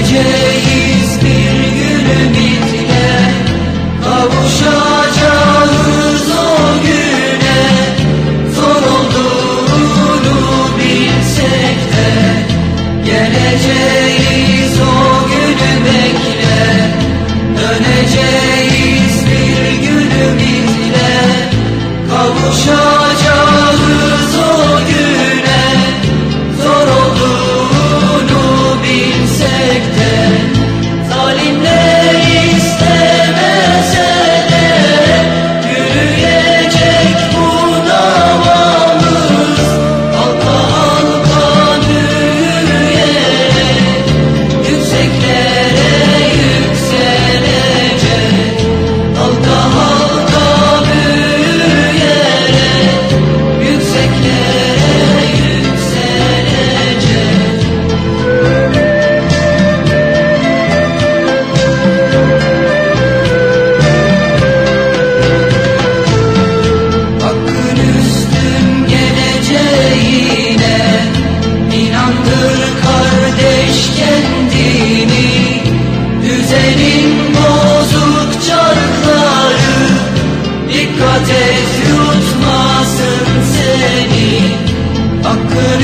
Yeah.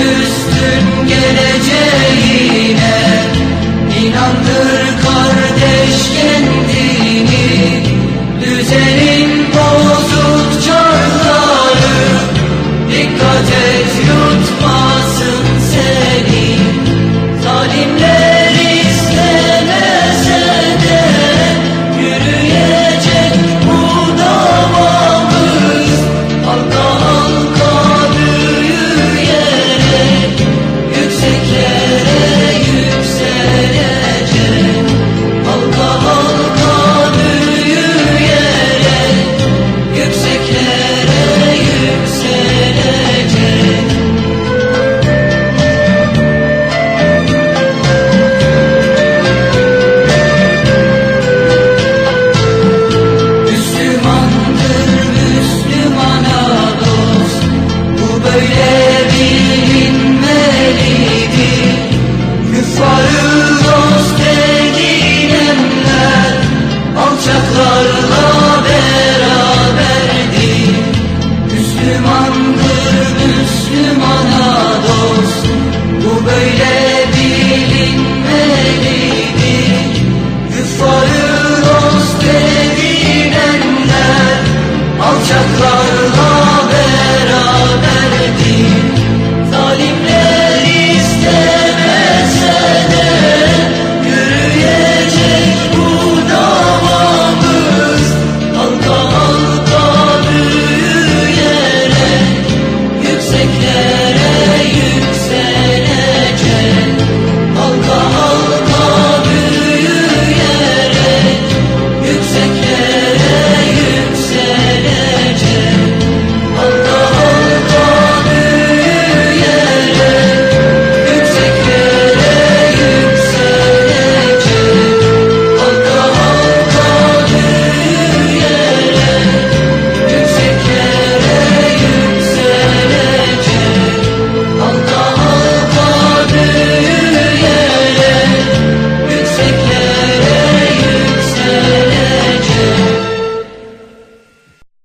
Hakkın